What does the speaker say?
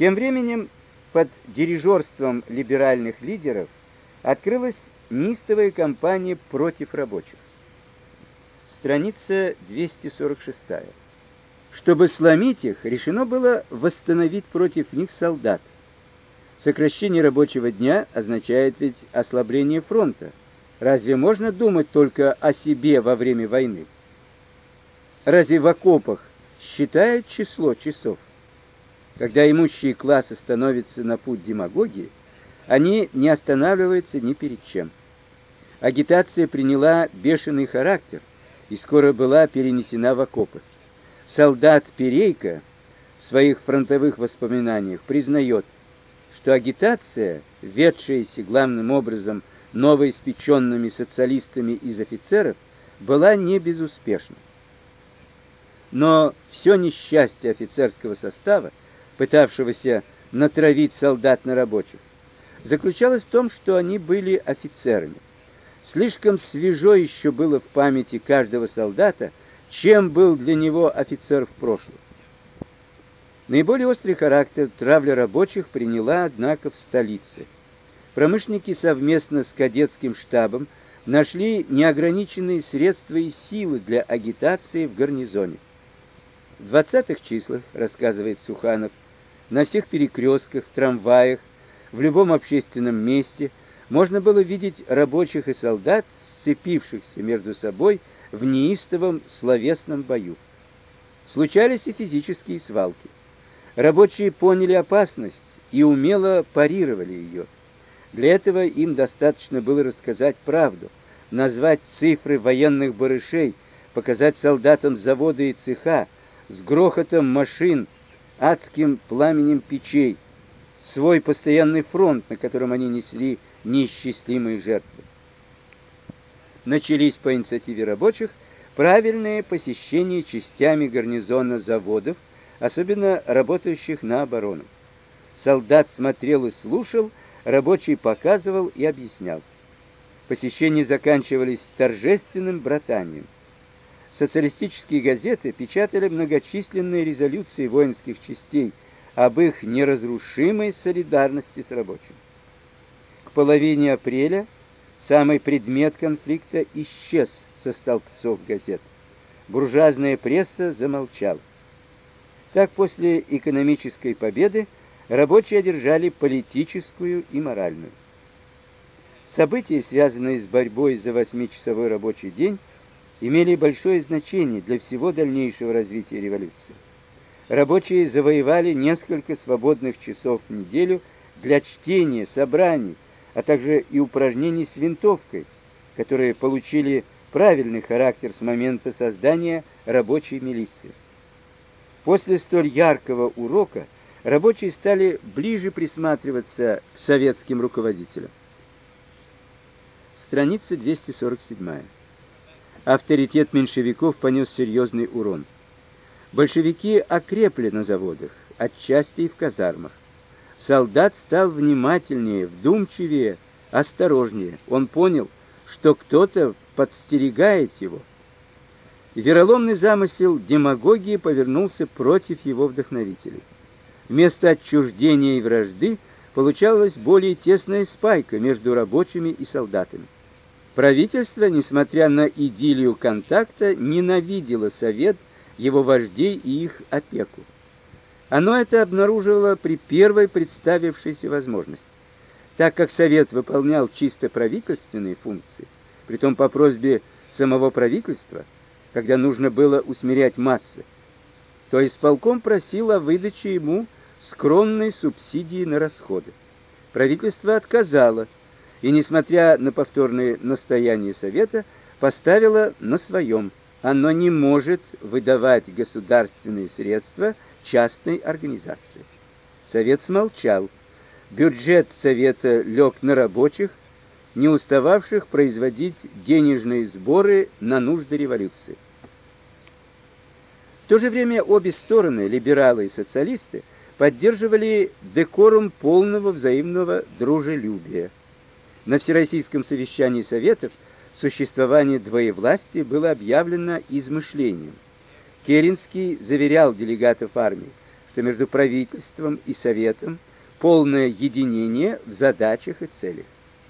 Тем временем под дирижерством либеральных лидеров открылась неистовая кампания против рабочих. Страница 246. Чтобы сломить их, решено было восстановить против них солдат. Сокращение рабочего дня означает ведь ослабление фронта. Разве можно думать только о себе во время войны? Разве в окопах считают число часов? Когда имущие классы становятся на путь демагогии, они не останавливаются ни перед чем. Агитация приняла бешеный характер и скоро была перенесена в окопы. Солдат Перейко в своих фронтовых воспоминаниях признает, что агитация, ведшаяся главным образом новоиспеченными социалистами из офицеров, была не безуспешна. Но все несчастье офицерского состава, пытавшегося натравить солдат на рабочих, заключалось в том, что они были офицерами. Слишком свежо еще было в памяти каждого солдата, чем был для него офицер в прошлом. Наиболее острый характер травля рабочих приняла, однако, в столице. Промышленники совместно с кадетским штабом нашли неограниченные средства и силы для агитации в гарнизоне. В 20-х числах, рассказывает Суханов, на всех перекрестках, трамваях, в любом общественном месте можно было видеть рабочих и солдат, сцепившихся между собой в неистовом словесном бою. Случались и физические свалки. Рабочие поняли опасность и умело парировали ее. Для этого им достаточно было рассказать правду, назвать цифры военных барышей, показать солдатам заводы и цеха с грохотом машин, адским пламенем печей, свой постоянный фронт, на котором они несли неисчислимые жертвы. Начались по инициативе рабочих правильные посещения частями гарнизона заводов, особенно работающих на оборону. Солдат смотрел и слушал, рабочий показывал и объяснял. Посещения заканчивались торжественным братанием. Социалистические газеты печатали многочисленные резолюции воинских частей об их неразрушимой солидарности с рабочим. К половине апреля самый предмет конфликта исчез со столбцов газет. Буржуазная пресса замолчала. Так после экономической победы рабочие одержали политическую и моральную. События, связанные с борьбой за восьмичасовой рабочий день, имели большое значение для всего дальнейшего развития революции. Рабочие завоевали несколько свободных часов в неделю для чтения, собраний, а также и упражнений с винтовкой, которые получили правильный характер с момента создания рабочей милиции. После столь яркого урока рабочие стали ближе присматриваться к советским руководителям. Страница 247. Авторитет меньшевиков понес серьезный урон. Большевики окрепли на заводах, отчасти и в казармах. Солдат стал внимательнее, вдумчивее, осторожнее. Он понял, что кто-то подстерегает его. Вероломный замысел демагогии повернулся против его вдохновителей. Вместо отчуждения и вражды получалась более тесная спайка между рабочими и солдатами. Правительство, несмотря на идиллию контакта, ненавидело совет, его вождей и их опеку. Оно это обнаруживало при первой представившейся возможности. Так как совет выполнял чисто правительственные функции, притом по просьбе самого правительства, когда нужно было усмирять массы, то исполком просил о выдаче ему скромной субсидии на расходы. Правительство отказало, и, несмотря на повторные настояния совета, поставило на своем. Оно не может выдавать государственные средства частной организации. Совет смолчал. Бюджет совета лег на рабочих, не устававших производить денежные сборы на нужды революции. В то же время обе стороны, либералы и социалисты, поддерживали декорум полного взаимного дружелюбия. На Всероссийском совещании Советов существование двоевластия было объявлено измышлением. Керенский заверял делегатов армии, что между правительством и советом полное единение в задачах и целях.